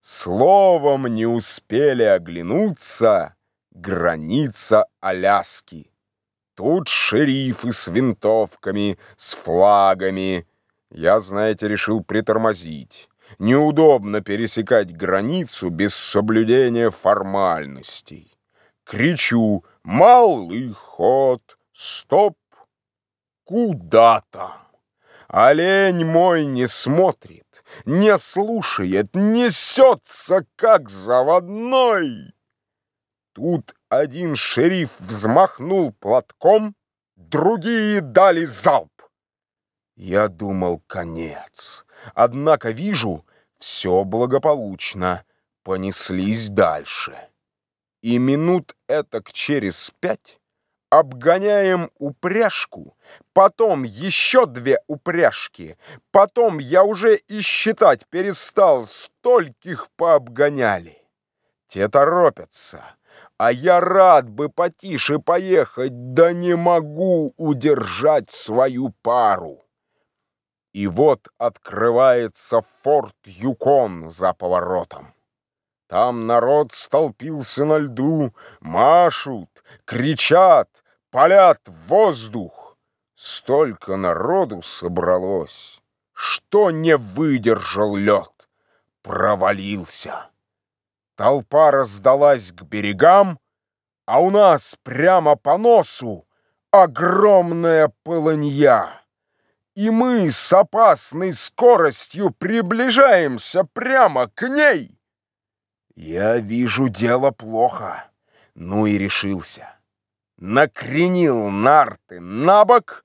Словом не успели оглянуться граница Аляски. Тут шерифы с винтовками, с флагами. Я, знаете, решил притормозить. Неудобно пересекать границу без соблюдения формальностей. Кричу «Малый ход! Стоп! Куда там?» Олень мой не смотрит, не слушает, несется, как заводной. Тут один шериф взмахнул платком, другие дали залп. Я думал, конец. Однако вижу, все благополучно. Понеслись дальше. И минут этак через пять обгоняем упряжку, потом еще две упряжки, потом я уже и считать перестал, стольких пообгоняли. Те торопятся, а я рад бы потише поехать, да не могу удержать свою пару. И вот открывается форт Юкон за поворотом. Там народ столпился на льду, машут, кричат, палят в воздух. Столько народу собралось, что не выдержал лед, провалился. Толпа раздалась к берегам, а у нас прямо по носу огромная полынья. И мы с опасной скоростью приближаемся прямо к ней. Я вижу дело плохо. Ну и решился. Накренил нарты на бок,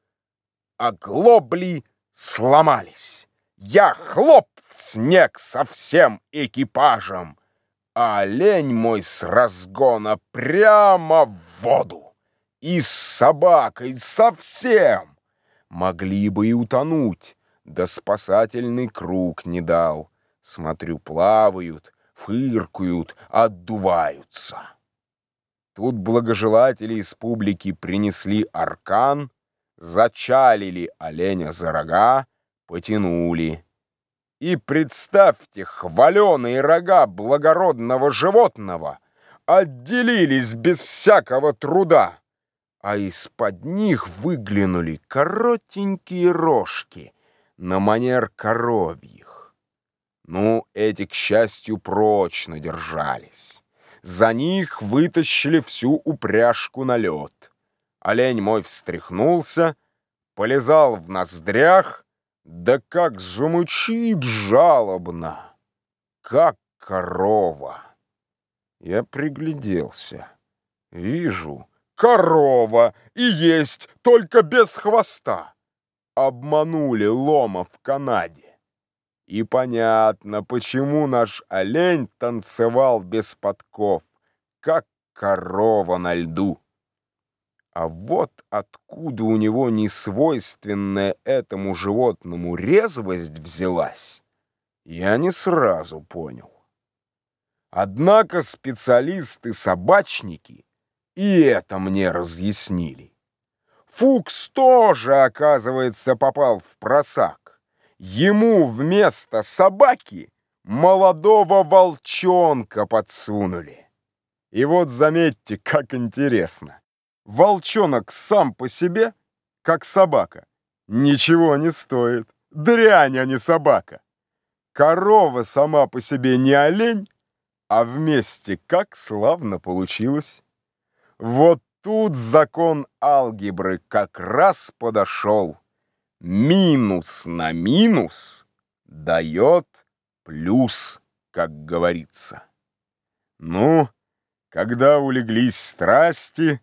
а глобли сломались. Я хлоп в снег со всем экипажем, а олень мой с разгона прямо в воду. И с собакой совсем. Могли бы и утонуть, да спасательный круг не дал. Смотрю, плавают, фыркают, отдуваются. Тут благожелатели из публики принесли аркан, зачалили оленя за рога, потянули. И представьте, хваленые рога благородного животного отделились без всякого труда, а из-под них выглянули коротенькие рожки на манер коровьи. Ну, эти, к счастью, прочно держались. За них вытащили всю упряжку на лед. Олень мой встряхнулся, полезал в ноздрях, да как замучит жалобно, как корова. Я пригляделся. Вижу, корова и есть, только без хвоста. Обманули лома в Канаде. И понятно, почему наш олень танцевал без подков, как корова на льду. А вот откуда у него несвойственная этому животному резвость взялась, я не сразу понял. Однако специалисты-собачники и это мне разъяснили. Фукс тоже, оказывается, попал в просак ему вместо собаки молодого волчонка подсунули. И вот заметьте, как интересно. Волчонок сам по себе, как собака, ничего не стоит. Дрянь, а не собака. Корова сама по себе не олень, а вместе как славно получилось. Вот тут закон алгебры как раз подошел минус на минус дает плюс, как говорится. Ну, когда улеглись страсти,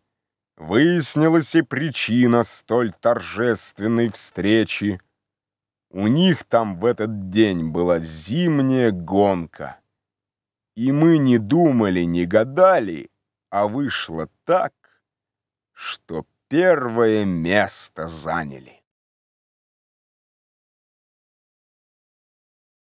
выяснилась и причина столь торжественной встречи. У них там в этот день была зимняя гонка. И мы не думали, не гадали, а вышло так, что первое место заняли.